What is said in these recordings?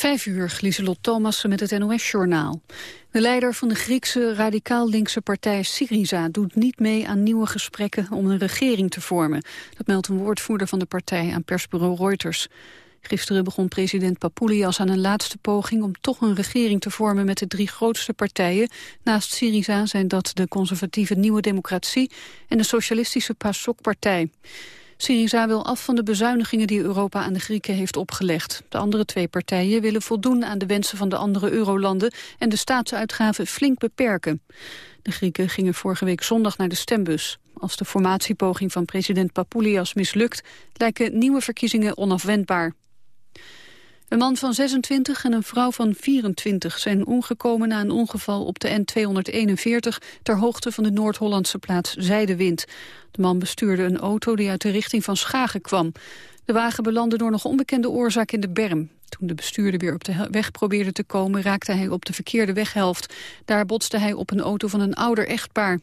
Vijf uur, Lieselot Thomassen met het NOS-journaal. De leider van de Griekse radicaal-linkse partij Syriza doet niet mee aan nieuwe gesprekken om een regering te vormen. Dat meldt een woordvoerder van de partij aan persbureau Reuters. Gisteren begon president Papoulias aan een laatste poging om toch een regering te vormen met de drie grootste partijen. Naast Syriza zijn dat de conservatieve Nieuwe Democratie en de socialistische PASOK-partij. Syriza wil af van de bezuinigingen die Europa aan de Grieken heeft opgelegd. De andere twee partijen willen voldoen aan de wensen van de andere eurolanden en de staatsuitgaven flink beperken. De Grieken gingen vorige week zondag naar de stembus. Als de formatiepoging van president Papoulias mislukt, lijken nieuwe verkiezingen onafwendbaar. Een man van 26 en een vrouw van 24 zijn omgekomen na een ongeval op de N241 ter hoogte van de Noord-Hollandse plaats Zijdewind. De man bestuurde een auto die uit de richting van Schagen kwam. De wagen belandde door nog onbekende oorzaak in de berm. Toen de bestuurder weer op de weg probeerde te komen, raakte hij op de verkeerde weghelft. Daar botste hij op een auto van een ouder echtpaar.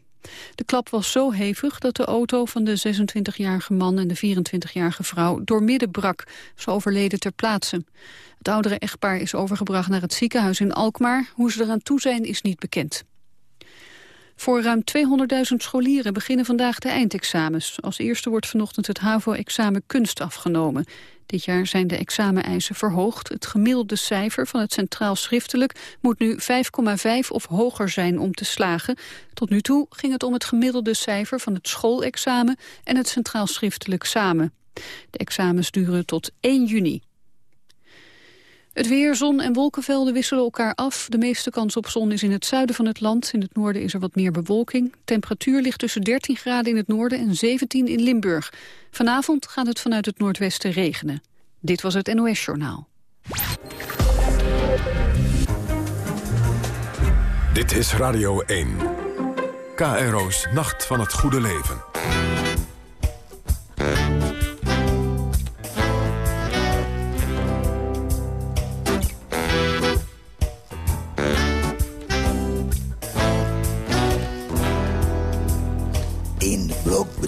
De klap was zo hevig dat de auto van de 26-jarige man en de 24-jarige vrouw doormidden brak. Ze overleden ter plaatse. Het oudere echtpaar is overgebracht naar het ziekenhuis in Alkmaar. Hoe ze eraan toe zijn is niet bekend. Voor ruim 200.000 scholieren beginnen vandaag de eindexamens. Als eerste wordt vanochtend het HAVO-examen kunst afgenomen. Dit jaar zijn de exameneisen verhoogd. Het gemiddelde cijfer van het centraal schriftelijk moet nu 5,5 of hoger zijn om te slagen. Tot nu toe ging het om het gemiddelde cijfer van het schoolexamen en het centraal schriftelijk samen. De examens duren tot 1 juni. Het weer, zon en wolkenvelden wisselen elkaar af. De meeste kans op zon is in het zuiden van het land. In het noorden is er wat meer bewolking. Temperatuur ligt tussen 13 graden in het noorden en 17 in Limburg. Vanavond gaat het vanuit het noordwesten regenen. Dit was het NOS Journaal. Dit is Radio 1. KRO's Nacht van het Goede Leven.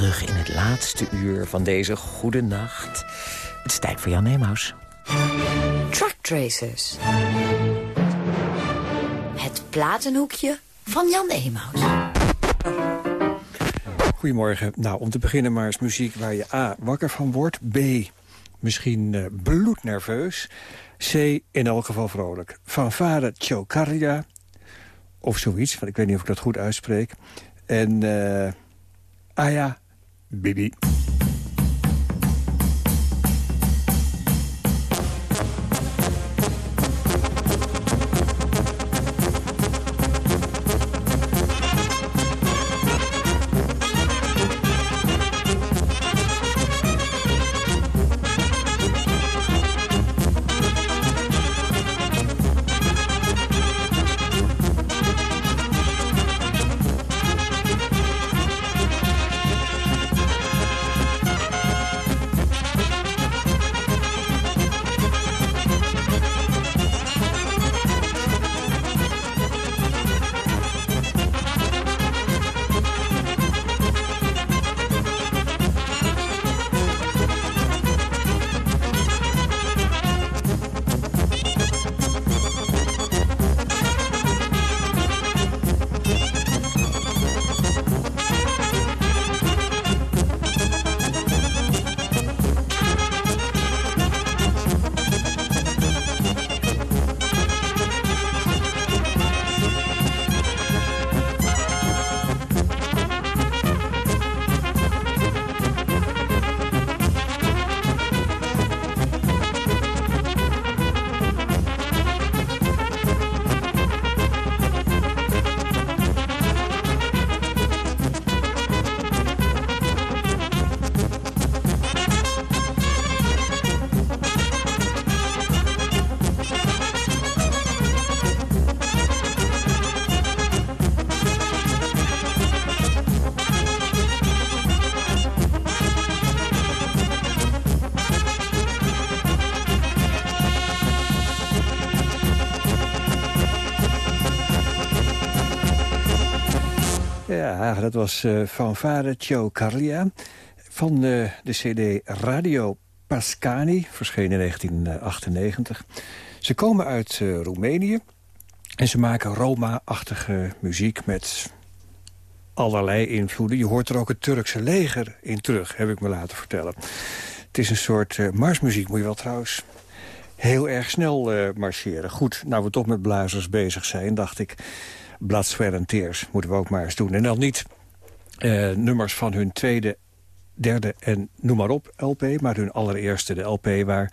Terug in het laatste uur van deze goede nacht. Het is tijd voor Jan Neemhuis. Track Tracers. Het platenhoekje van Jan Emaus. Goedemorgen. Nou, om te beginnen maar eens muziek waar je A. wakker van wordt. B. misschien uh, bloednerveus. C. in elk geval vrolijk. Van vader Chocardia. Of zoiets, want ik weet niet of ik dat goed uitspreek. En... Uh, Aya baby. Dat was uh, Fanfare Tio Carlia van uh, de cd Radio Pascani, verschenen in 1998. Ze komen uit uh, Roemenië en ze maken Roma-achtige muziek met allerlei invloeden. Je hoort er ook het Turkse leger in terug, heb ik me laten vertellen. Het is een soort marsmuziek, moet je wel trouwens heel erg snel marcheren. Goed, nou we toch met blazers bezig zijn, dacht ik... Tears moeten we ook maar eens doen. En dan niet uh, nummers van hun tweede, derde en noem maar op LP... maar hun allereerste, de LP waar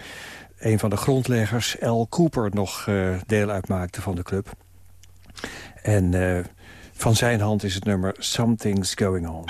een van de grondleggers, L. Cooper, nog uh, deel uitmaakte van de club. En uh, van zijn hand is het nummer Something's Going On.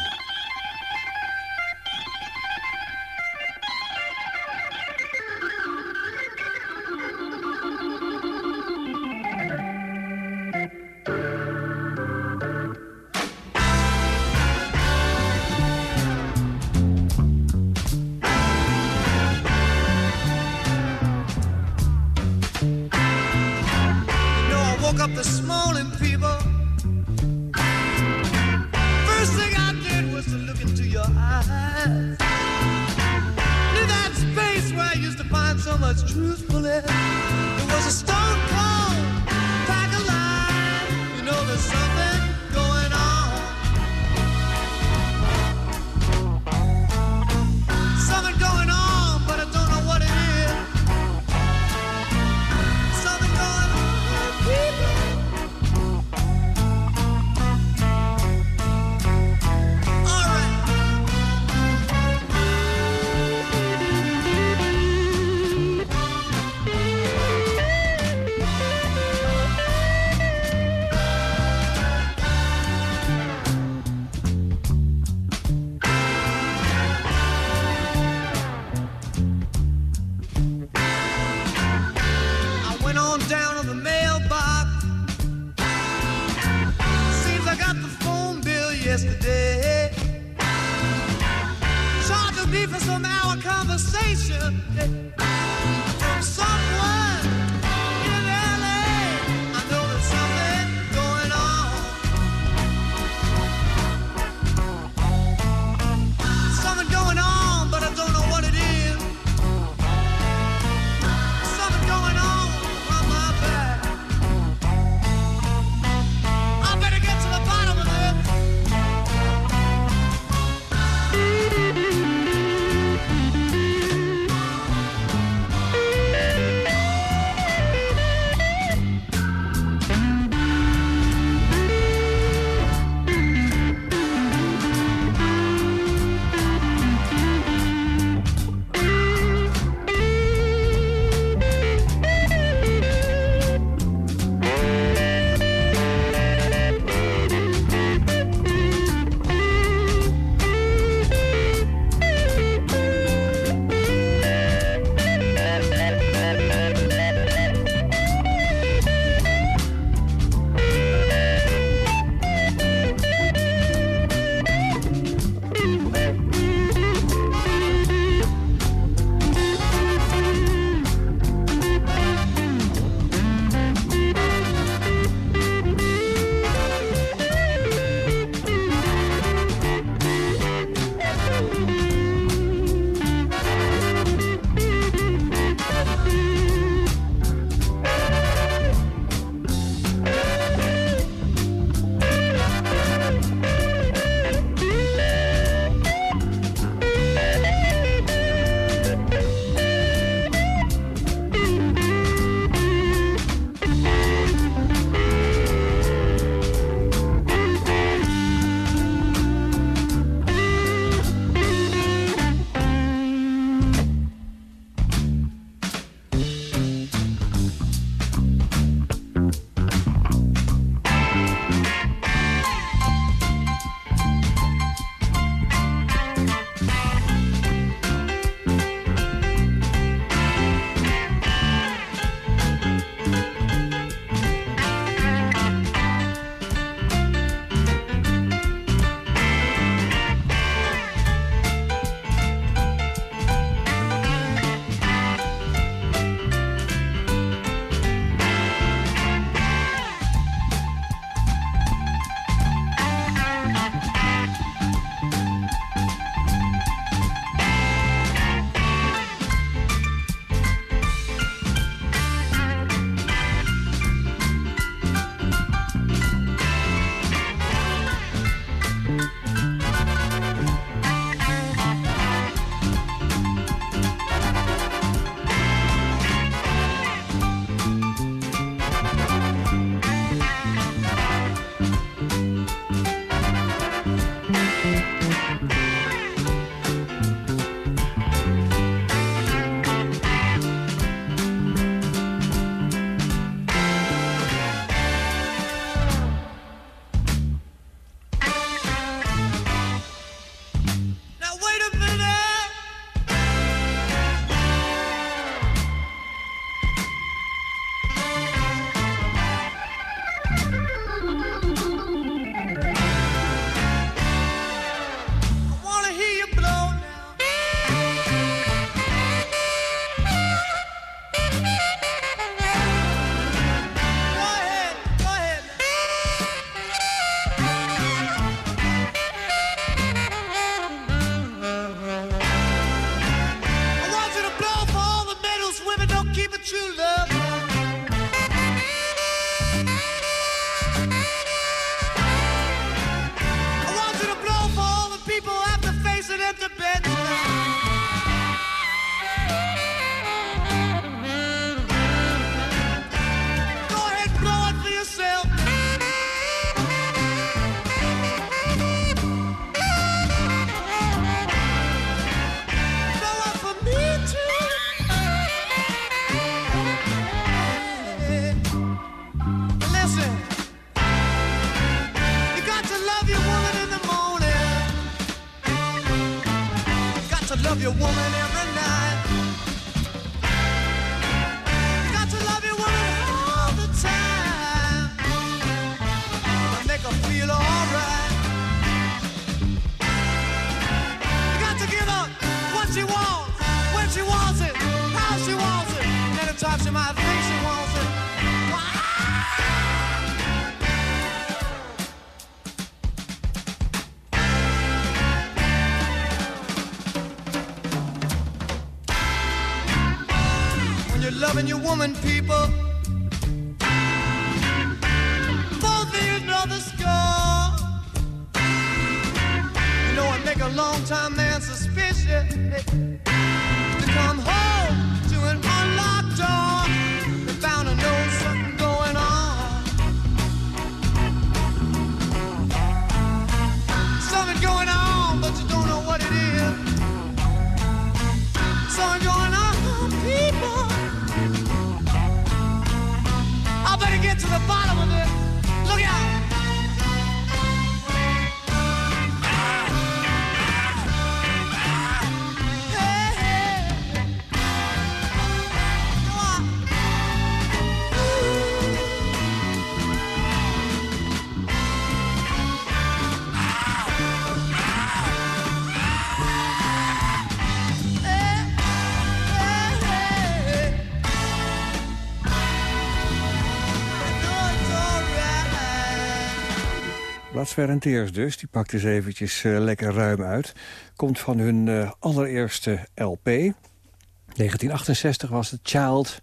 Ferrenteers dus, die pakt eens eventjes uh, lekker ruim uit. Komt van hun uh, allereerste LP. 1968 was het Child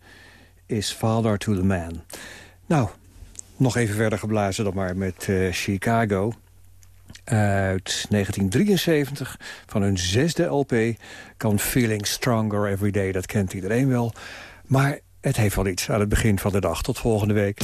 is Father to the Man. Nou, nog even verder geblazen dan maar met uh, Chicago. Uit 1973, van hun zesde LP... kan Feeling Stronger Every Day, dat kent iedereen wel. Maar het heeft wel iets aan het begin van de dag. Tot volgende week.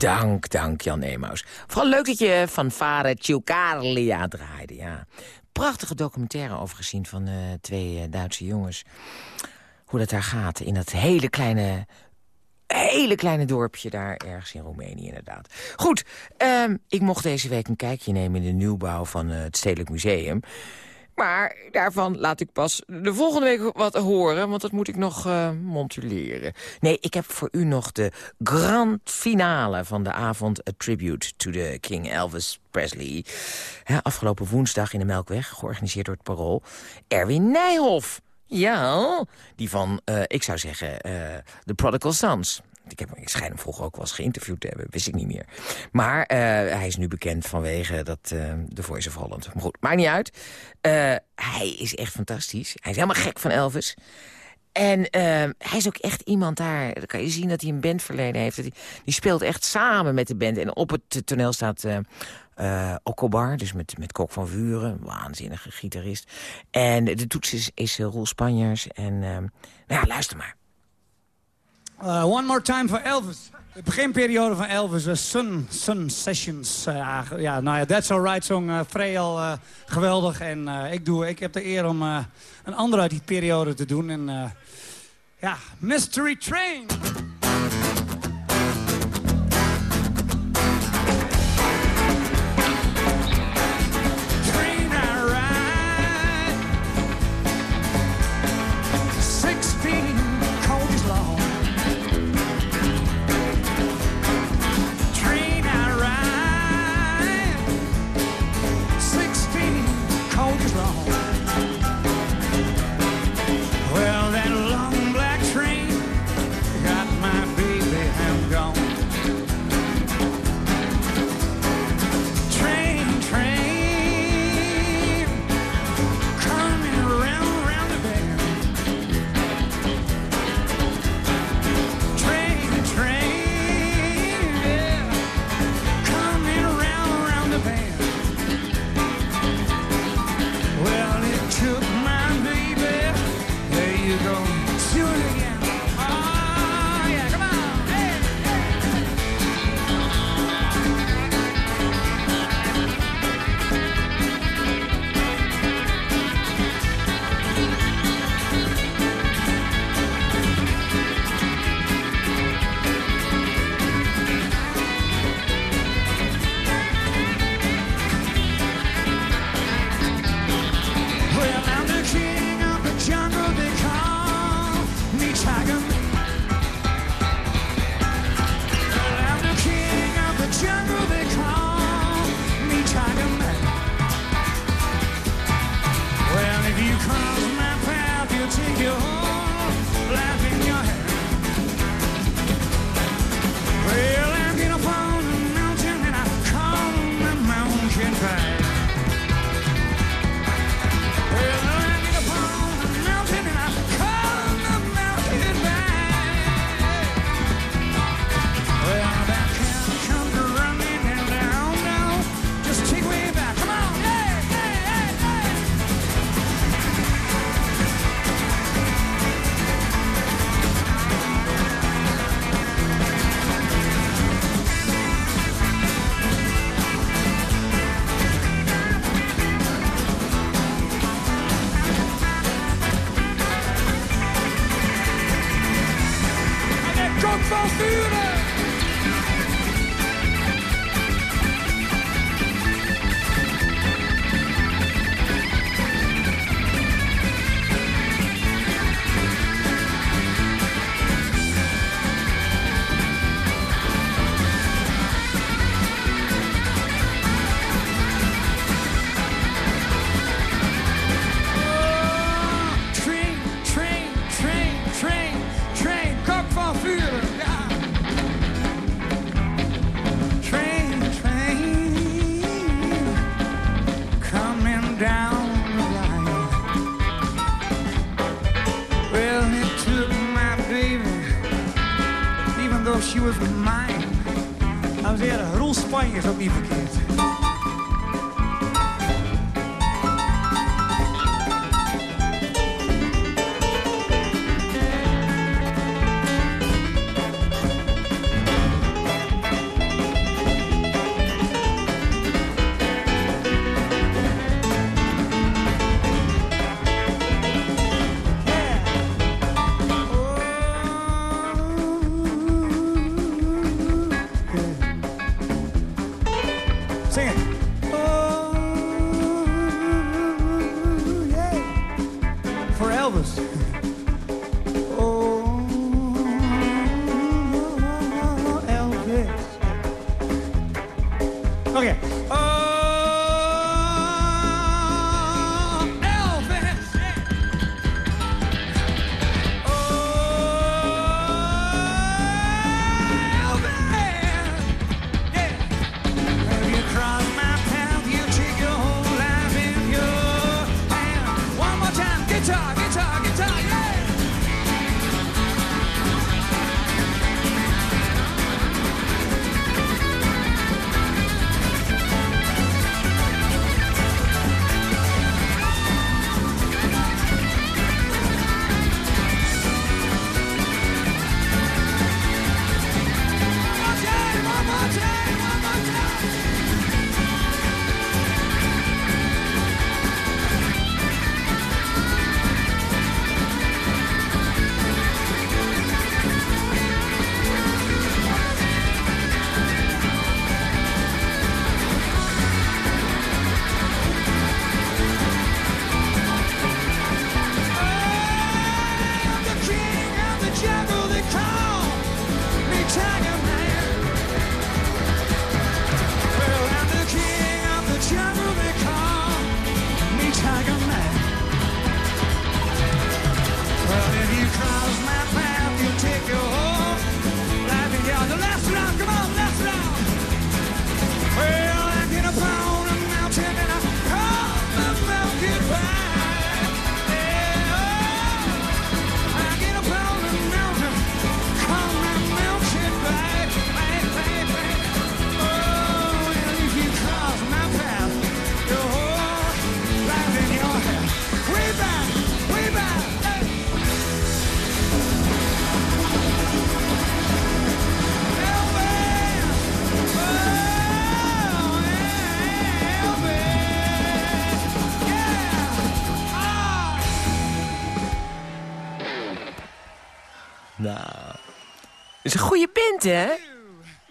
Dank, dank Jan Emaus. Vooral leuk dat je van Ciucarlia draaide. Ja. Prachtige documentaire over gezien van uh, twee uh, Duitse jongens. Hoe dat daar gaat in dat hele kleine hele kleine dorpje daar ergens in Roemenië inderdaad. Goed, um, ik mocht deze week een kijkje nemen in de nieuwbouw van uh, het Stedelijk Museum. Maar daarvan laat ik pas de volgende week wat horen... want dat moet ik nog uh, montuleren. Nee, ik heb voor u nog de grand finale van de avond... A Tribute to the King Elvis Presley. afgelopen woensdag in de Melkweg, georganiseerd door het Parool. Erwin Nijhoff. Ja, die van, uh, ik zou zeggen, uh, The Prodigal Sons. Ik, heb, ik schijn hem vroeger ook wel eens geïnterviewd te hebben, wist ik niet meer. Maar uh, hij is nu bekend vanwege dat, The Voice of Holland. Maar goed, maakt niet uit. hij is echt fantastisch. Hij is helemaal gek van Elvis. En hij is ook echt iemand daar, dan kan je zien dat hij een bandverleden heeft. Die, die speelt echt samen met de band. En op het toneel staat uh, dus met, met Kok van Vuren, waanzinnige gitarist. En de toets is, is Roel Spanjaars. En nou ja, luister maar. Uh, one more time for Elvis. De beginperiode van Elvis, uh, Sun, Sun Sessions. Uh, ja, nou ja, That's Alright song, uh, geweldig. En ik, doe, ik heb de eer om een andere uit die periode te doen. En ja, Mystery Train.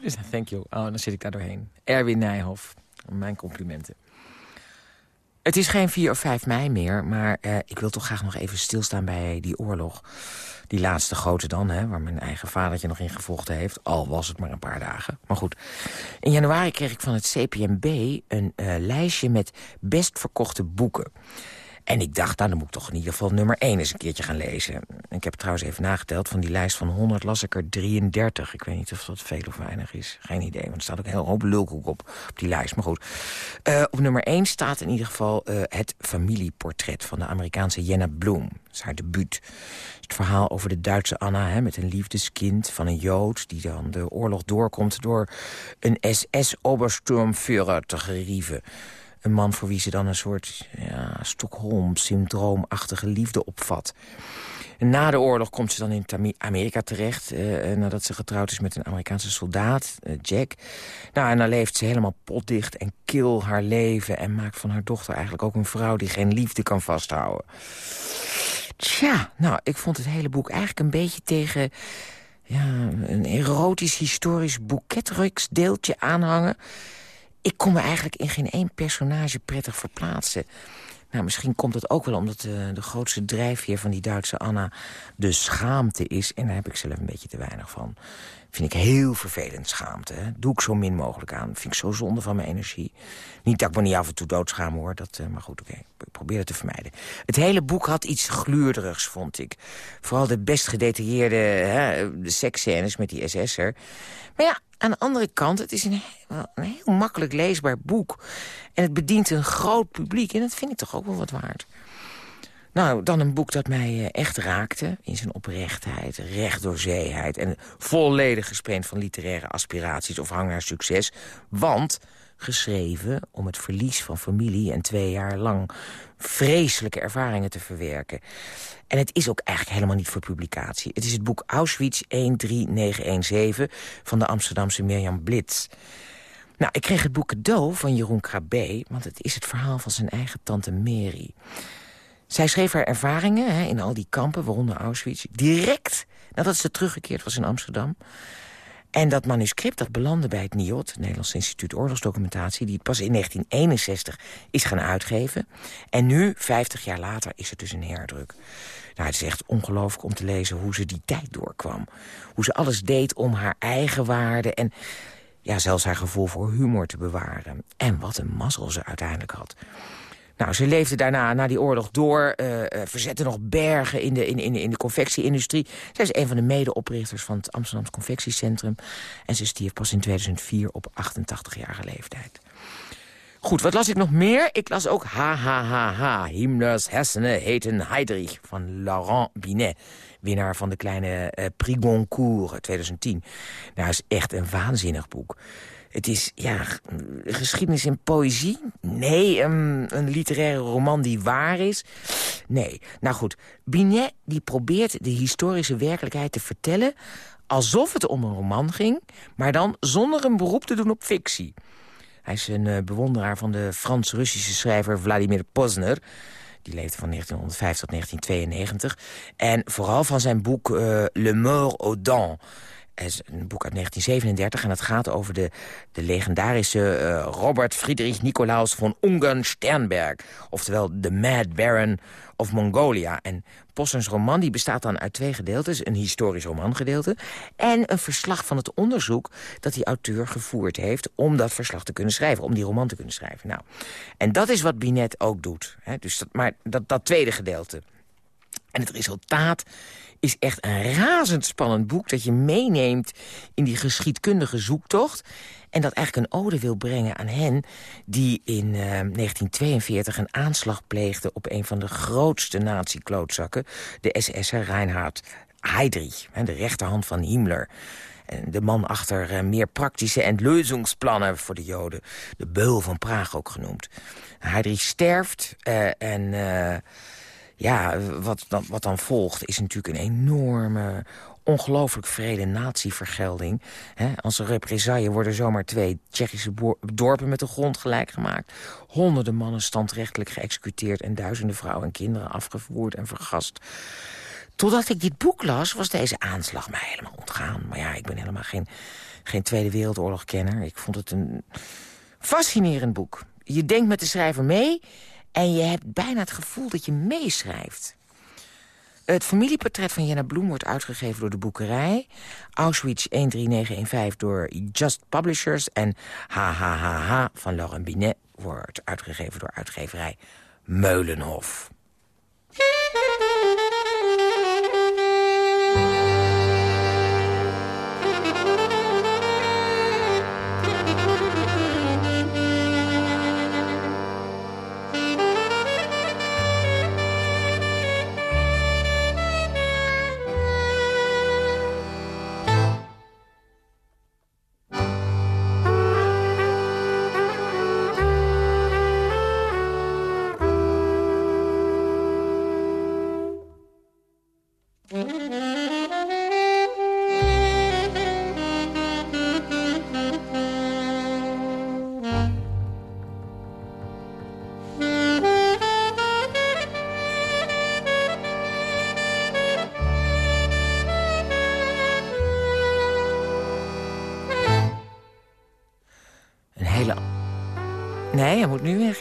Dus, thank you. Oh, dan zit ik daar doorheen. Erwin Nijhoff, mijn complimenten. Het is geen 4 of 5 mei meer, maar eh, ik wil toch graag nog even stilstaan bij die oorlog. Die laatste grote dan, hè, waar mijn eigen vadertje nog in gevochten heeft. Al was het maar een paar dagen. Maar goed, in januari kreeg ik van het CPMB een eh, lijstje met best verkochte boeken. En ik dacht, nou, dan moet ik toch in ieder geval nummer 1 eens een keertje gaan lezen. Ik heb trouwens even nageteld. Van die lijst van 100 las ik er 33. Ik weet niet of dat veel of weinig is. Geen idee, want er staat ook een heel hoop lulkoek op, op die lijst. Maar goed, Eh, op nummer 1 staat in ieder geval eh, het familieportret... van de Amerikaanse Jenna Bloom. Dat is haar debuut. Het verhaal over de Duitse Anna hè, met een liefdeskind van een Jood... die dan de oorlog doorkomt door een SS-obersturmführer te gerieven. Een man voor wie ze dan een soort ja, Stockholm-syndroomachtige liefde opvat. En na de oorlog komt ze dan in Amerika terecht... eh, nadat ze getrouwd is met een Amerikaanse soldaat, eh, Jack. Nou, en dan leeft ze helemaal potdicht en kil haar leven... en maakt van haar dochter eigenlijk ook een vrouw die geen liefde kan vasthouden. Tja, nou, ik vond het hele boek eigenlijk een beetje tegen... Ja, een erotisch historisch boeketruksdeeltje aanhangen. Ik kon me eigenlijk in geen één personage prettig verplaatsen. Nou, misschien komt het ook wel omdat de, de grootste drijfveer van die Duitse Anna de schaamte is. En daar heb ik zelf een beetje te weinig van. Vind ik heel vervelend, schaamte. Hè? Doe ik zo min mogelijk aan. Vind ik zo zonde van mijn energie. Niet dat ik me niet af en toe doodschaam hoor. Dat, eh, maar goed, oké. Ik probeer het te vermijden. Het hele boek had iets gluurderigs, vond ik. Vooral de best gedetailleerde hè, seksscènes met die SS'er. Maar ja, aan de andere kant, het is een, een heel makkelijk leesbaar boek. En het bedient een groot publiek. En dat vind ik toch ook wel wat waard. Nou, dan een boek dat mij eh, echt raakte. In zijn oprechtheid, rechtdoorzeeheid... en volledig gespeend van literaire aspiraties of hang naar succes. Want geschreven om het verlies van familie... en twee jaar lang vreselijke ervaringen te verwerken. En het is ook eigenlijk helemaal niet voor publicatie. Het is het boek Auschwitz 13917 van de Amsterdamse Mirjam Blitz. Nou, ik kreeg het boek cadeau van Jeroen Krabbe... want het is het verhaal van zijn eigen tante Mary. Zij schreef haar ervaringen hè, in al die kampen, waaronder Auschwitz... direct nadat ze teruggekeerd was in Amsterdam. En dat manuscript dat belandde bij het NIOD, het Nederlands Instituut Oorlogsdocumentatie... die pas in 1961 is gaan uitgeven. En nu, 50 jaar later, is het dus een herdruk. Nou, het is echt ongelooflijk om te lezen hoe ze die tijd doorkwam. Hoe ze alles deed om haar eigen waarde en ja, zelfs haar gevoel voor humor te bewaren. En wat een mazzel ze uiteindelijk had. Nou, ze leefde daarna, na die oorlog, door, uh, verzette nog bergen in de, in, in, in de confectieindustrie. Zij is een van de medeoprichters van het Amsterdamse Confectiecentrum. En ze stierf pas in 2004 op 88-jarige leeftijd. Goed, wat las ik nog meer? Ik las ook HHHH, Himmlers hersenen heten Heydrich van Laurent Binet. Winnaar van de kleine Prix Goncourt 2010. Nou, is echt een waanzinnig boek. Het is, ja, geschiedenis en poëzie? Nee, een, literaire roman die waar is? Nee. Nou goed, Binet die probeert de historische werkelijkheid te vertellen... alsof het om een roman ging, maar dan zonder een beroep te doen op fictie. Hij is een uh, bewonderaar van de Frans-Russische schrijver Vladimir Posner... Die leefde van 1905 tot 1992. En vooral van zijn boek uh, Le Mort aux Dents is een boek uit 1937 en het gaat over de, de legendarische uh, Robert Friedrich Nicolaus von Ungern-Sternberg. Oftewel de Mad Baron of Mongolia. En Possens roman die bestaat dan uit twee gedeeltes. Een historisch romangedeelte en een verslag van het onderzoek... dat die auteur gevoerd heeft om dat verslag te kunnen schrijven. Om die roman te kunnen schrijven. Nou, en dat is wat Binet ook doet. Hè? Dus dat, maar dat, dat tweede gedeelte. En het resultaat is echt een razendspannend boek... dat je meeneemt in die geschiedkundige zoektocht... en dat eigenlijk een ode wil brengen aan hen... die in uh, 1942 een aanslag pleegden op een van de grootste nazi-klootzakken... de SS'er Reinhard Heydrich, de rechterhand van Himmler... De man achter uh, meer praktische en lösungsplannen voor de Joden. De beul van Praag ook genoemd. Heydrich sterft uh, en... ja, wat dan, wat dan volgt is natuurlijk een enorme ongelooflijk vrede natievergelding. als een represaille worden zomaar twee Tsjechische dorpen met de grond gelijk gemaakt. Honderden mannen standrechtelijk geëxecuteerd... en duizenden vrouwen en kinderen afgevoerd en vergast. Totdat ik dit boek las, was deze aanslag mij helemaal ontgaan. Maar ja, ik ben helemaal geen, geen Tweede Wereldoorlog-kenner. Ik vond het een fascinerend boek. Je denkt met de schrijver mee en je hebt bijna het gevoel dat je meeschrijft. Het familieportret van Jenna Bloem wordt uitgegeven door de boekerij. Auschwitz 13915 door Just Publishers. En HHHH van Laurent Binet wordt uitgegeven door uitgeverij Meulenhof.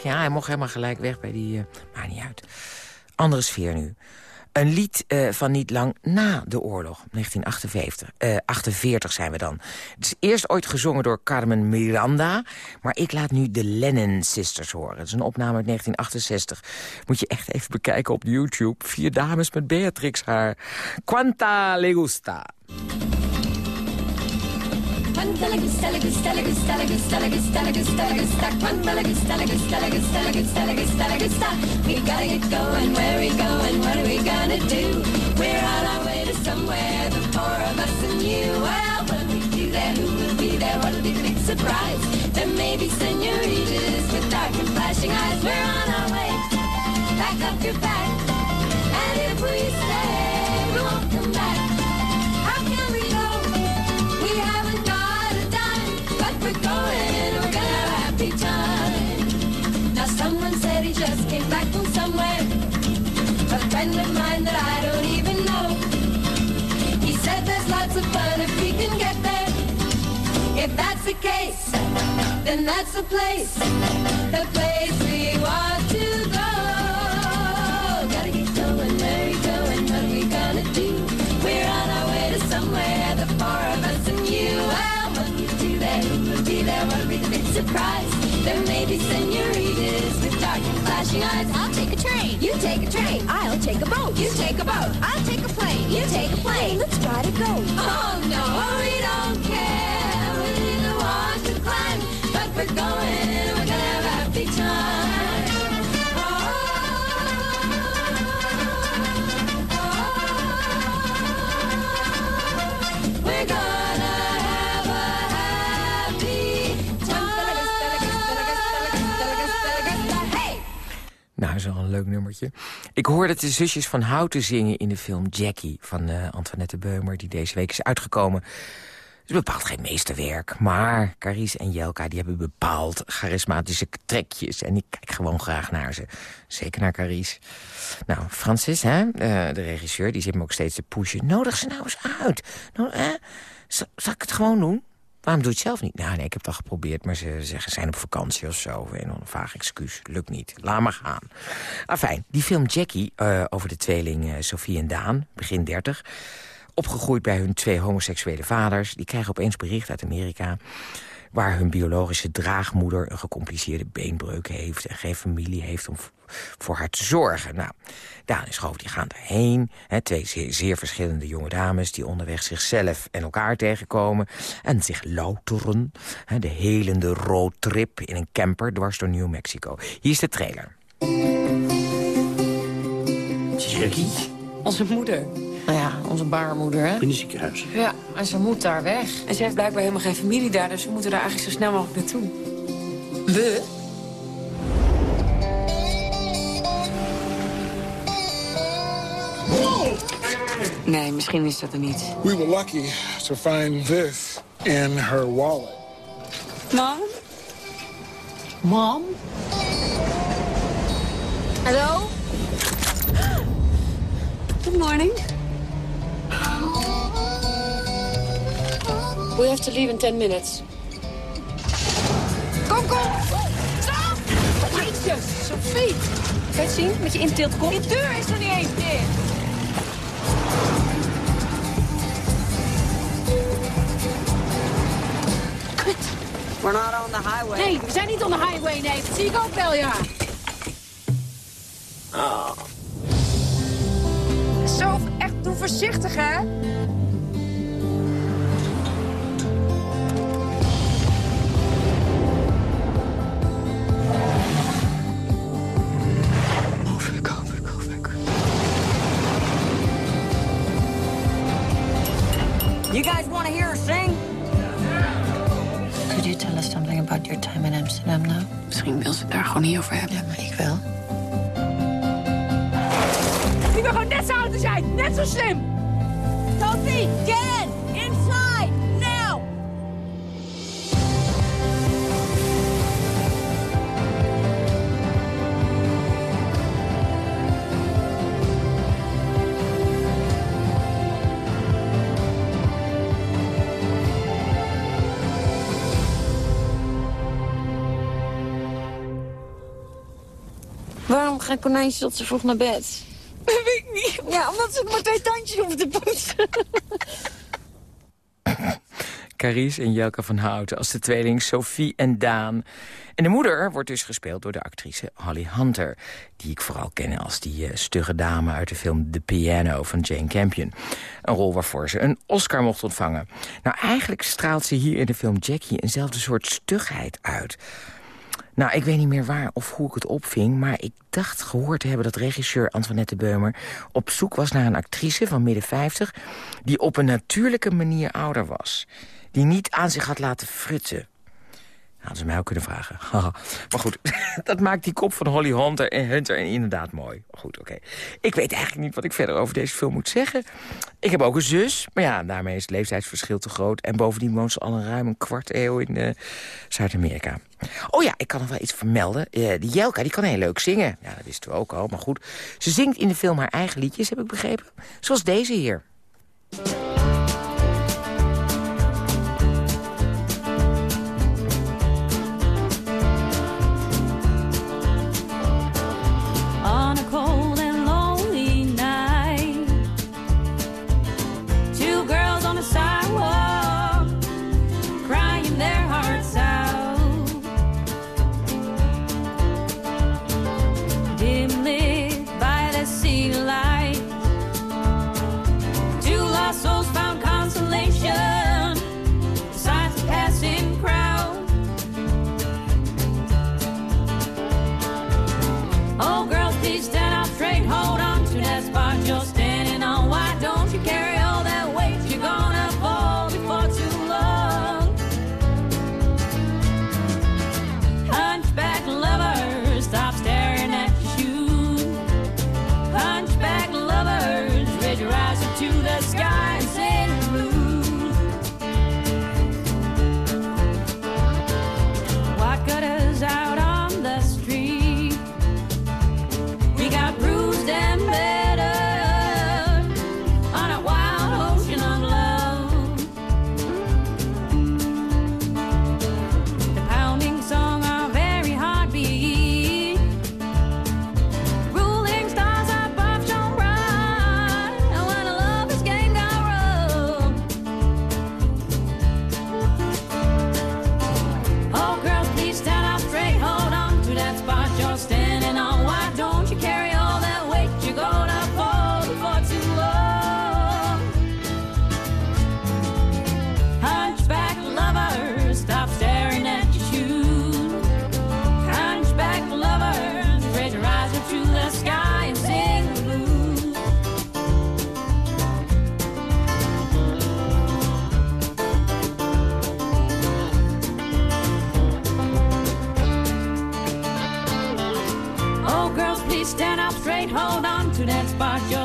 Ja, hij mocht helemaal gelijk weg bij die... Uh, maar niet uit. Andere sfeer nu. Een lied uh, van niet lang na de oorlog, 1948. Uh, 48 zijn we dan. Het is eerst ooit gezongen door Carmen Miranda... maar ik laat nu de Lennon Sisters horen. Het is een opname uit 1968. Moet je echt even bekijken op YouTube. Vier dames met Beatrix haar. Quanta le gusta. We gotta get going, where we going, what are we gonna do? We're on our way to somewhere, the four of us and you. Well, when we do that, who will be there? What'll be the big surprise? There may be senoritas with dark and flashing eyes. We're on our way. Pack up your bag, and if we stay, of fun if we can get there. If that's the case, then that's the place, the place there, who will be there, what will be the big surprise? There may be senoritas with dark and flashing eyes. I'll take a train. You take a train. I'll take a boat. You take a boat. I'll take a plane. You take a plane. Let's try to go. Oh no, we don't care. We either want to climb, but we're going. We're gonna have a happy time. Leuk nummertje. Ik hoorde de zusjes van Houten zingen in de film Jackie... van eh, Antoinette Beumer, die deze week is uitgekomen. Het is bepaald geen meesterwerk, maar Carice en Jelka... die hebben bepaald charismatische trekjes. En ik kijk gewoon graag naar ze. Zeker naar Carice. Nou, Francis, hè, eh, de regisseur, die zit me ook steeds te pushen. Nodig ze nou eens uit. Nou, eh, zal ik het gewoon doen? Waarom doe je het zelf niet? Nou, nee, ik heb het al geprobeerd, maar ze zeggen ze zijn op vakantie of zo. Een vaag excuus. Lukt niet. Laat maar gaan. Afijn, die film Jackie eh, over de tweeling eh, Sophie en Daan, begin 30... opgegroeid bij hun twee homoseksuele vaders... die krijgen opeens bericht uit Amerika waar hun biologische draagmoeder een gecompliceerde beenbreuk heeft... en geen familie heeft om voor haar te zorgen. Nou, Daan en Schoof die gaan erheen. Hè, twee zeer, zeer verschillende jonge dames die onderweg zichzelf en elkaar tegenkomen... en zich louteren. Hè, de helende roadtrip in een camper dwars door New Mexico. Hier is de trailer. Jackie? Onze moeder. Nou ja, onze baarmoeder, hè? In het ziekenhuis. Ja, en ze moet daar weg. En ze heeft blijkbaar helemaal geen familie daar, dus we moeten daar eigenlijk zo snel mogelijk naartoe. We? Nee, misschien is dat er niet. We were lucky to find this in her wallet. Mom? Mom? Hello? Good morning. We have to leave in 10 minutes. Kom, kom! Stop! Jezus, Sophie! Kan je het zien met je intiltkop? Die deur is er niet eens dicht. We're not on the highway. Nee, we zijn niet on de highway, nee. Dat zie ik ook wel, ja. Zo, echt, doe voorzichtig, hè? Misschien wil ze het daar gewoon niet over hebben. Ja, maar ik wel. Ik wil gewoon net zo oud als jij. Net zo slim. Sophie, get Waarom gaan konijntjes tot ze vroeg naar bed? Weet ik niet. Ja, omdat ze maar twee tandjes hoeven te poetsen. Carice en Jelka van Houten als de tweeling Sophie en Daan. En de moeder wordt dus gespeeld door de actrice Holly Hunter... die ik vooral ken als die uh, stugge dame uit de film The Piano van Jane Campion. Een rol waarvoor ze een Oscar mocht ontvangen. Nou, eigenlijk straalt ze hier in de film Jackie eenzelfde soort stugheid uit... Nou, ik weet niet meer waar of hoe ik het opving... maar ik dacht gehoord te hebben dat regisseur Antoinette Beumer... op zoek was naar een actrice van midden 50... die op een natuurlijke manier ouder was. Die niet aan zich had laten frutten. Hadden ze mij ook kunnen vragen. maar goed, dat maakt die kop van Holly Hunter en Hunter inderdaad mooi. Goed, oké. Ik weet eigenlijk niet wat ik verder over deze film moet zeggen. Ik heb ook een zus, maar ja, daarmee is het leeftijdsverschil te groot. En bovendien woont ze al een ruim een kwart eeuw in uh, Zuid-Amerika. Oh ja, ik kan nog wel iets vermelden. Uh, die Jelka, die kan heel leuk zingen. Ja, dat wisten we ook al, maar goed. Ze zingt in de film haar eigen liedjes, heb ik begrepen. Zoals deze hier. On to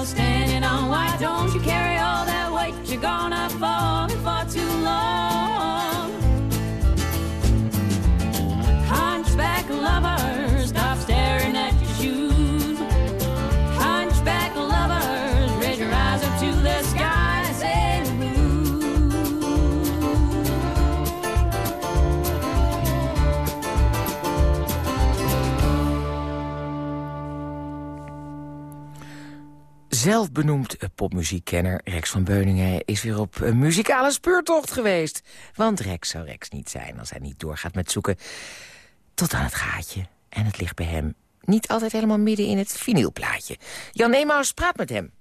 Zelfbenoemd eh, popmuziekkenner Rex van Beuningen is weer op een muzikale speurtocht geweest. Want Rex zou Rex niet zijn als hij niet doorgaat met zoeken tot aan het gaatje. En het ligt bij hem niet altijd helemaal midden in het vinylplaatje. Jan Emaus praat met hem.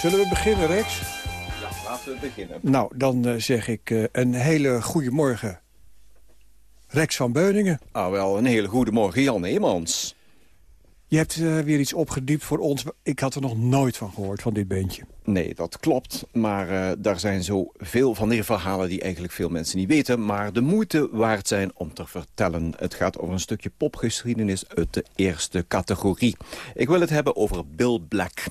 Zullen we beginnen, Rex? Laten we beginnen. Nou, dan eh, zeg ik eh, een hele goede morgen. Rex van Beuningen. Ah, wel, een hele goede morgen, Jan Eemans. Je hebt eh, weer iets opgediept voor ons. Ik had er nog nooit van gehoord, van dit bandje. Nee, dat klopt. Maar eh, daar zijn zo veel van die verhalen die eigenlijk veel mensen niet weten... maar de moeite waard zijn om te vertellen. Het gaat over een stukje popgeschiedenis uit de eerste categorie. Ik wil het hebben over Bill Black.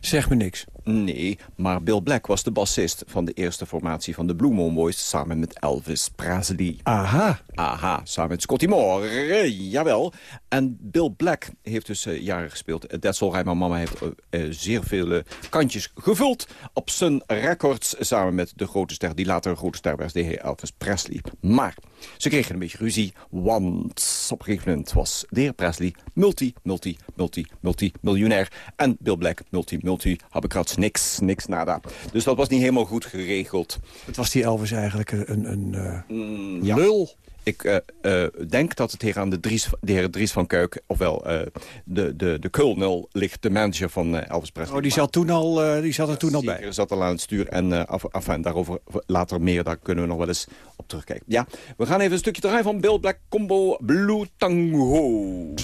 Zeg me niks. Nee, maar Bill Black was de bassist van de eerste formatie van de Blue Moon Boys... samen met Elvis Presley. Aha. Aha, samen met Scotty Moore, jawel. En Bill Black heeft dus eh, jaren gespeeld. Uh, That's All Right, maar mama heeft eh, zeer veel kantjes gevuld... op Sun Records, samen met de grote ster... die later een grote ster werd, de heer Elvis Presley. Maar ze kregen een beetje ruzie, want op een gegeven moment was de heer Presley... multi, multi, multi, multi miljonair. En Bill Black multi, multi, habbekrats, niks, niks, nada. Dus dat was niet helemaal goed geregeld. Het was die Elvis eigenlijk een, een eh, Mm, ja. lul. Ik eh, eh, denk dat het hier aan de, Dries, de heer Dries van Kuik... ofwel de, de, de ligt, de manager van Elvis Presley. Oh, die zat, toen al, die zat er toen al bij. Zeker, zat al aan het stuur. En af, af, en daarover later meer, daar kunnen we nog wel eens op terugkijken. Ja, we gaan even een stukje draaien van Bill Black Combo Blue Tango.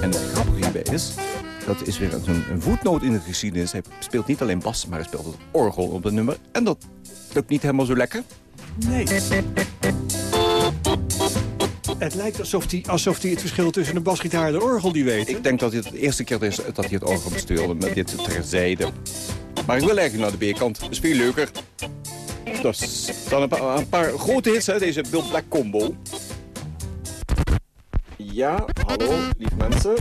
En het grappige hierbij is, dat is weer een, een voetnoot in de geschiedenis. Hij speelt niet alleen bas, maar hij speelt het orgel op het nummer. En dat lukt niet helemaal zo lekker. Nee. Het lijkt alsof hij alsof die het verschil tussen een basgitaar en een orgel die weet. Ik denk dat dit de eerste keer is dat hij het orgel bestuurde met dit terzijde. Maar ik wil eigenlijk naar de B-kant. Dat is veel leuker. Dus dan een paar, een paar grote hits, hè, deze Bill Black combo. Ja, hallo, lieve mensen.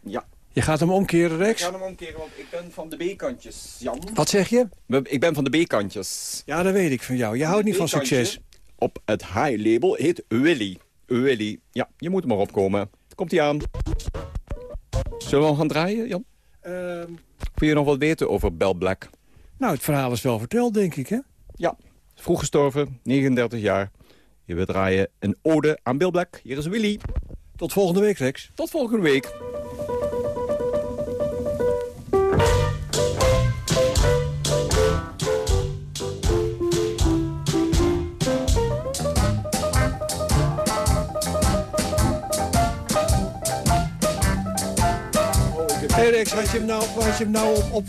Ja. Je gaat hem omkeren, Ik Rex? ga hem omkeren, want ik ben van de B-kantjes, Jan. Wat zeg je? Ik ben van de B-kantjes. Ja, dat weet ik van jou. Je houdt niet van succes. Op het high label heet Willy. Willy. Ja, je moet er maar opkomen. Komt hij aan. Zullen we gaan draaien, Jan? Ehm, Wil je nog wat weten over Bell Black? nou, het verhaal is wel verteld, denk ik, hè? Ja, vroeg gestorven, 39 jaar. Hier we draaien een ode aan Bill Black. Hier is Willy. Tot volgende week, Rex. Tot volgende week. Hé Rex, had je hem nou, had je hem nou op, op,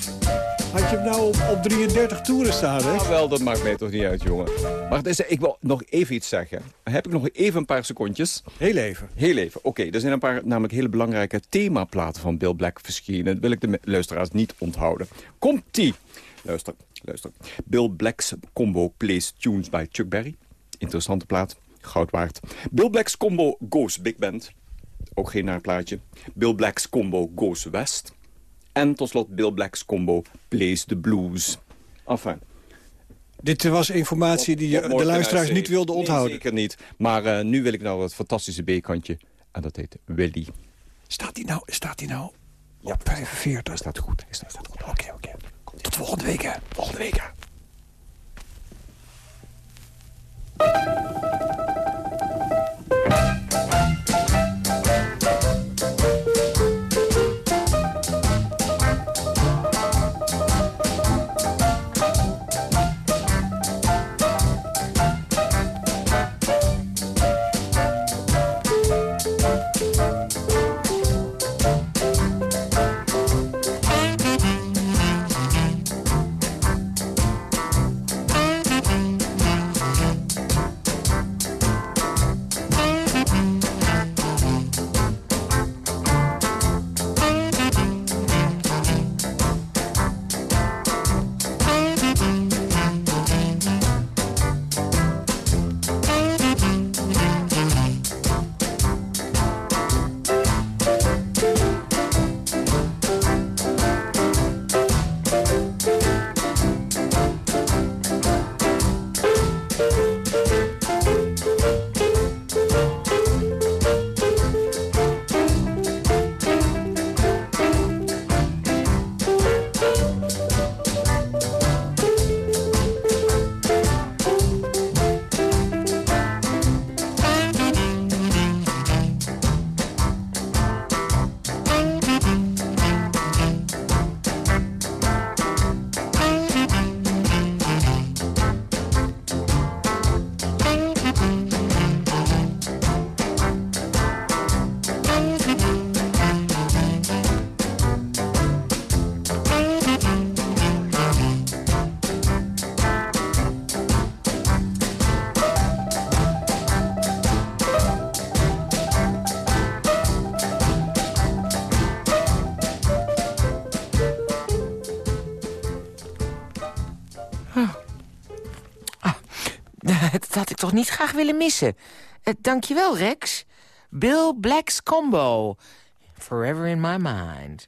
had je hem nou op, op 33 toeren staan, hè? Nou wel, dat maakt mij toch niet uit, jongen. Maar het is, ik wil nog even iets zeggen. Heb ik nog even een paar secondjes? Heel even. Heel even. Oké, er zijn een paar namelijk hele belangrijke themaplaten van Bill Black verschenen. Dat wil ik de luisteraars niet onthouden. Komt-ie. Luister, luister. Bill Black's Combo Plays Tunes by Chuck Berry. Interessante plaat. Goud waard. Bill Black's Combo Goes Big Band. Ook geen naar plaatje. Bill Black's Combo Goes West. En tot slot Bill Black's Combo Plays the Blues. Enfin. Dit was informatie die je de luisteraars niet wilde Nee, onthouden. zeker niet. Maar eh, nu wil ik nou dat fantastische B-kantje. En dat heet Willy. Staat die nou, staat die nou Ja, op 45? Dat staat goed. Dat staat goed. Oké, oké. Tot volgende week, hè? Volgende week, hè? Niet graag willen missen. Uh, dankjewel, Rex. Bill Black's Combo. Forever in my mind.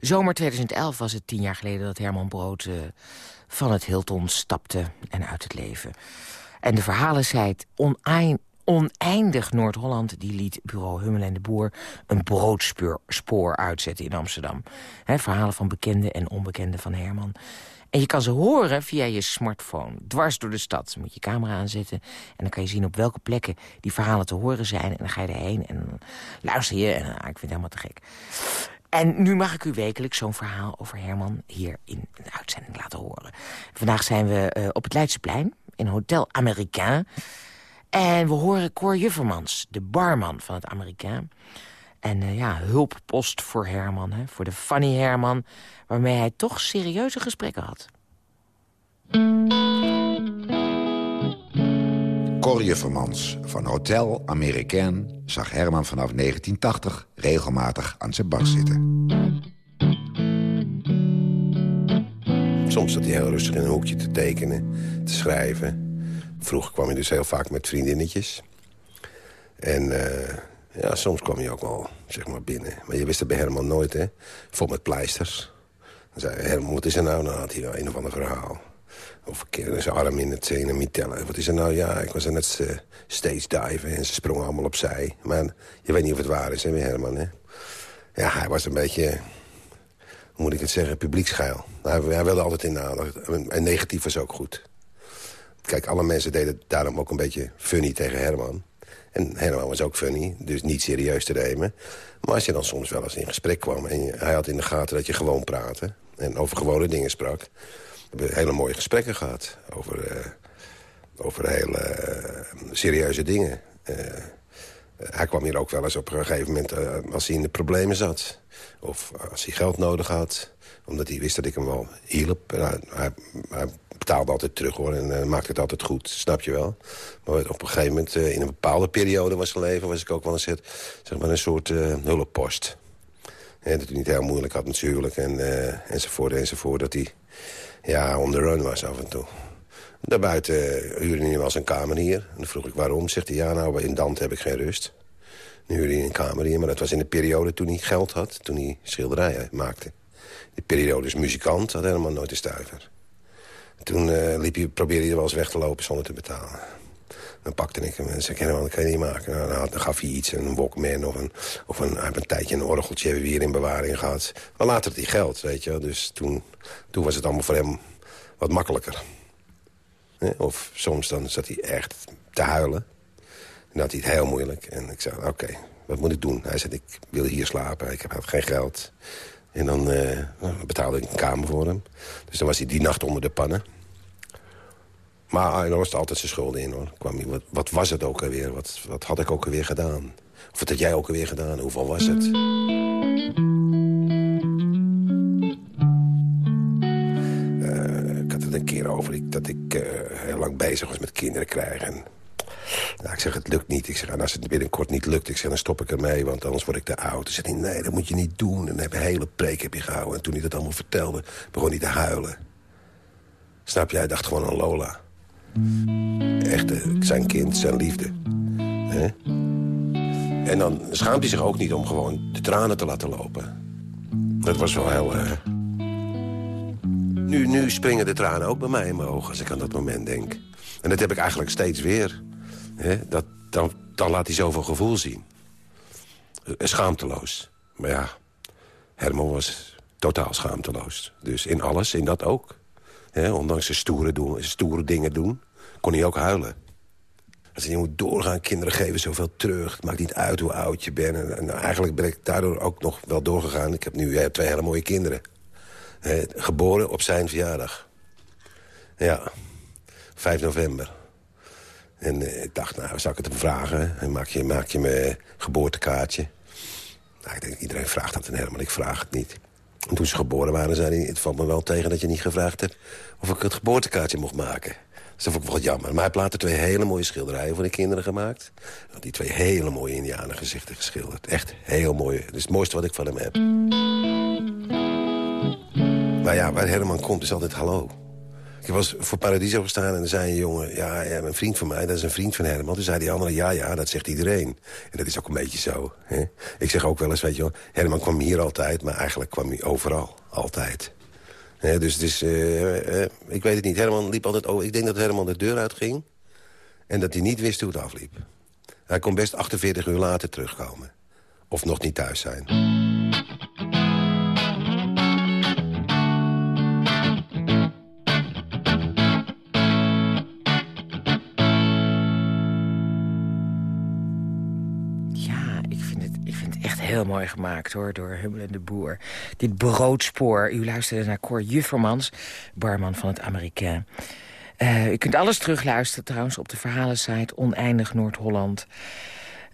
Zomer 2011 was het tien jaar geleden dat Herman Brood... Uh, van het Hilton stapte en uit het leven. En de verhalen zei het oneind, oneindig Noord-Holland... die liet bureau Hummel en de Boer een broodspoor uitzetten in Amsterdam. Verhalen van bekende en onbekende van Herman. En je kan ze horen via je smartphone, dwars door de stad. Dan moet je camera aanzetten en dan kan je zien op welke plekken die verhalen te horen zijn. En dan ga je erheen en luister je en ah, ik vind het helemaal te gek. En nu mag ik u wekelijks zo'n verhaal over Herman hier in een uitzending laten horen. Vandaag zijn we uh, op het Leidseplein in Hotel Americain. En we horen Cor Juffermans, de barman van het Americain. En uh, ja, hulppost voor Herman, hè, voor de funny Herman... waarmee hij toch serieuze gesprekken had. Cor Juffermans van Hotel Americain zag Herman vanaf 1980 regelmatig aan zijn bar zitten. Soms zat hij heel rustig in een hoekje te tekenen, te schrijven. Vroeger kwam hij dus heel vaak met vriendinnetjes. En uh, ja, soms kwam hij ook wel zeg maar, binnen. Maar je wist het bij Herman nooit, hè. Vol met pleisters. Dan zei Herman, wat is er nou? Dan had hij wel een of ander verhaal. Of een zijn arm in het niet tellen. Wat is er nou? Ja, ik was er net stage diven en ze sprongen allemaal opzij. Maar je weet niet of het waar is, hè, Herman, hè? Ja, hij was een beetje, hoe moet ik het zeggen, publieksgeil. Hij, hij wilde altijd in aandacht. En negatief was ook goed. Kijk, alle mensen deden daarom ook een beetje funny tegen Herman. En Herman was ook funny, dus niet serieus te nemen. Maar als je dan soms wel eens in gesprek kwam... en hij had in de gaten dat je gewoon praatte... en over gewone dingen sprak... We hebben hele mooie gesprekken gehad over, uh, over hele uh, serieuze dingen. Uh, hij kwam hier ook wel eens op een gegeven moment als hij in de problemen zat. Of als hij geld nodig had. Omdat hij wist dat ik hem wel hielp. Hij, hij, betaalde altijd terug hoor en maakte het altijd goed. Snap je wel? Maar op een gegeven moment, in een bepaalde periode zijn leven... was ik ook wel een, set, zeg maar een soort hulppost. En dat hij niet heel moeilijk had natuurlijk en, enzovoort enzovoort. Dat hij ja, on the run was af en toe. Daarbuiten huurde hij wel een kamer hier. En dan vroeg ik waarom. Zegt hij, ja, nou, in Dant heb ik geen rust. Nu huurde hij een kamer hier, maar dat was in de periode toen hij geld had. Toen hij schilderijen maakte. Die periode is muzikant, had helemaal nooit een stuiver. Toen uh, liep hij, probeerde hij er wel eens weg te lopen zonder te betalen. Dan pakte ik hem en zei, ik, dat kan je niet maken. Nou, dan gaf hij iets, een Walkman of een, of een, een tijdje een orgeltje hebben we hier in bewaring gehad. Maar later had hij geld, weet je. Dus toen, toen was het allemaal voor hem wat makkelijker. Of soms dan zat hij echt te huilen. En dan had hij het heel moeilijk. En ik zei, oké, wat moet ik doen? Hij zei, ik wil hier slapen, ik heb geen geld. En dan uh, betaalde ik een kamer voor hem. Dus dan was hij die nacht onder de pannen. Maar hij was altijd zijn schulden in, hoor. Kwam wat, wat, was het ook alweer? Wat, wat had ik ook alweer gedaan? Of wat had jij ook alweer gedaan? Hoeveel was het? Uh, ik had het een keer over dat ik uh, heel lang bezig was met kinderen krijgen. Nou, ik zeg, het lukt niet. Ik zeg, en als het binnenkort niet lukt, ik zeg, dan stop ik ermee, want anders word ik te oud. Hij zei, nee, dat moet je niet doen. En dan heb een hele preek heb je gehouden. En toen hij dat allemaal vertelde, begon hij te huilen. Snap jij? Dacht gewoon aan Lola. Echt, zijn kind, zijn liefde. En dan schaamt hij zich ook niet om gewoon de tranen te laten lopen. Dat was wel heel... Uh... Nu, nu springen de tranen ook bij mij in mijn ogen als ik aan dat moment denk. En dat heb ik eigenlijk steeds weer. Dat, dan, dan laat hij zoveel gevoel zien. Uh, schaamteloos. Maar ja, Herman was totaal schaamteloos. Dus in alles, in dat ook. ondanks zijn stoere, doen, stoere dingen doen kon hij ook huilen. Zei, je moet doorgaan, kinderen geven zoveel terug. Het maakt niet uit hoe oud je bent. En, eigenlijk ben ik daardoor ook nog wel doorgegaan. Ik heb nu twee hele mooie kinderen. Eh, geboren op zijn verjaardag. Ja, 5 november. En eh, ik dacht, nou, zou ik het hem vragen? En maak je, maak je geboortekaartje? Nou, ik denk, iedereen vraagt dat en helemaal. Ik vraag het niet. En toen ze geboren waren, zei hij... het valt me wel tegen dat je niet gevraagd hebt... of ik het geboortekaartje mocht maken. Dus dat vond ik wel jammer. Maar hij heeft later twee hele mooie schilderijen voor de kinderen gemaakt. Die twee hele mooie indianengezichten geschilderd. Echt heel mooi. Dat is het mooiste wat ik van hem heb. Maar ja, waar Herman komt is altijd hallo. Ik was voor Paradiso gestaan en dan zei een jongen... ja, ja, een vriend van mij, dat is een vriend van Herman. Toen zei die andere, ja, ja, dat zegt iedereen. En dat is ook een beetje zo. Hè? Ik zeg ook wel eens, weet je wel... Herman kwam hier altijd, maar eigenlijk kwam hij overal. Altijd. Dus eh, eh, ik weet het niet. Herman liep altijd over. Ik denk dat Herman de deur uitging... en dat hij niet wist hoe het afliep. Hij kon best 48 uur later terugkomen. Of nog niet thuis zijn. Heel mooi gemaakt hoor, door Hummel en de Boer. Dit broodspoor. U luisterde naar Cor Juffermans, barman van het Amerikaan. Eh, u kunt alles terugluisteren trouwens op de verhalensite Oneindig Noord-Holland.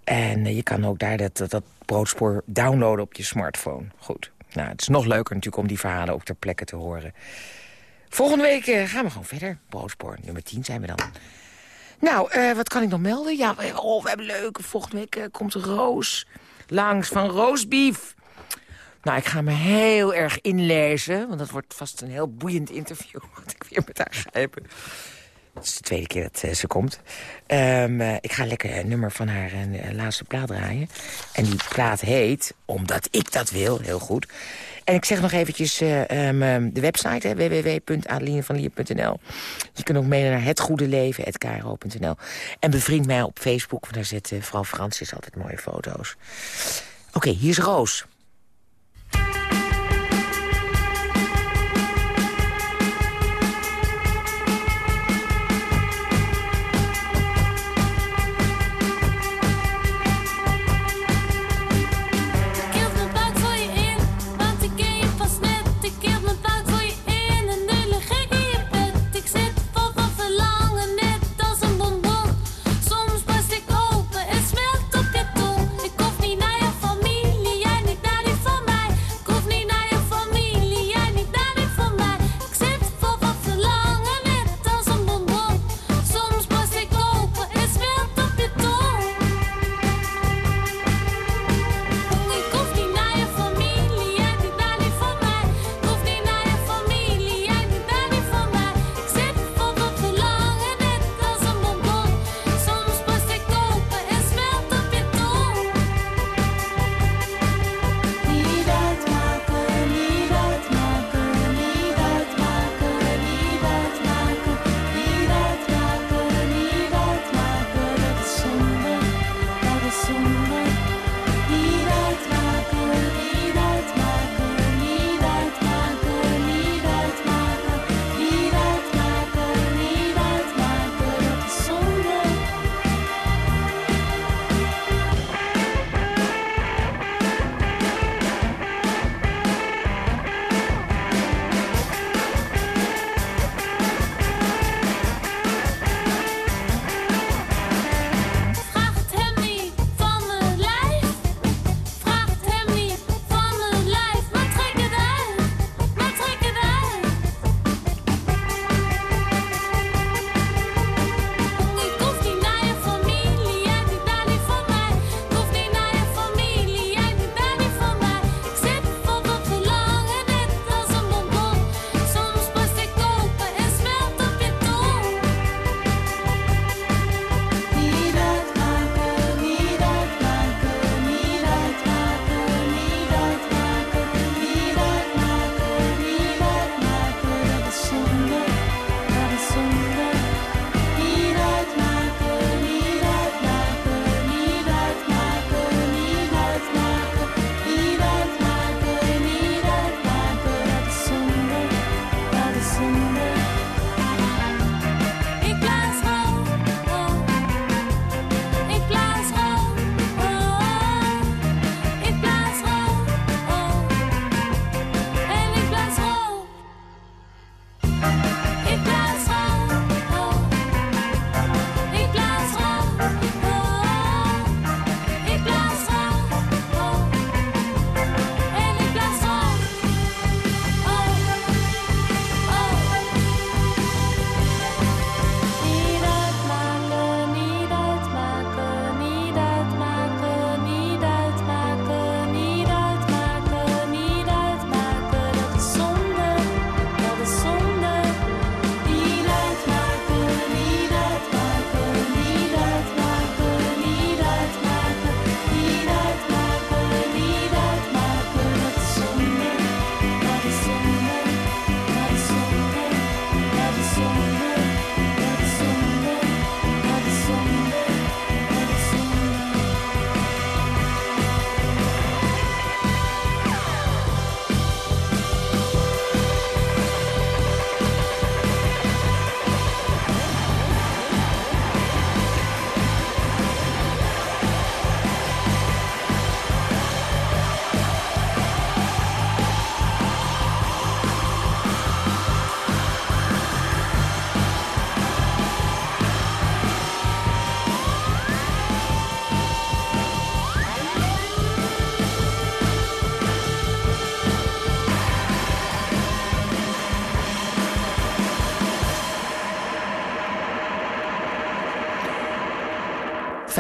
En eh, je kan ook daar dat, dat, broodspoor downloaden op je smartphone. Goed. Nou, het is nog leuker natuurlijk om die verhalen ook ter plekke te horen. Volgende week eh, gaan we gewoon verder. Broodspoor, nummer 10 zijn we dan. Nou, wat kan ik nog melden? Ja, oh, we hebben leuk. Volgende week komt Roos langs van Roosbeef. Nou, ik ga me heel erg inlezen. Want dat wordt vast een heel boeiend interview. Wat ik weer met haar ga. Het is de tweede keer dat eh, ze komt. Ehm, eh, ik ga lekker een nummer van haar eh, laatste plaat draaien. En die plaat heet, omdat ik dat wil, heel goed... En ik zeg nog eventjes eh, ehm, ehm, de website, www.adelinevanlier.nl. Je kunt ook mailen naar hetgoedeleven.kro.nl. En bevriend mij op Facebook, want daar zet uh, vrouw Francis altijd mooie foto's. Oké, hier is Roos.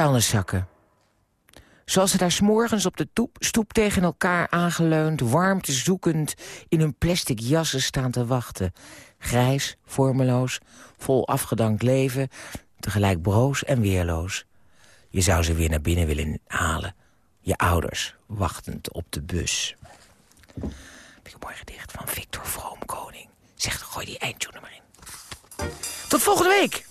Vuilniszakken. Zoals ze daar s'morgens op de toep, stoep tegen elkaar aangeleund... warmte zoekend in hun plastic jassen staan te wachten. Grijs, vormeloos, vol afgedankt leven... tegelijk broos en weerloos. Je zou ze weer naar binnen willen halen. Je ouders, wachtend op de bus. Een mooi gedicht van Victor Vroomkoning. Zeg, gooi die eindtune maar in. Tot volgende week!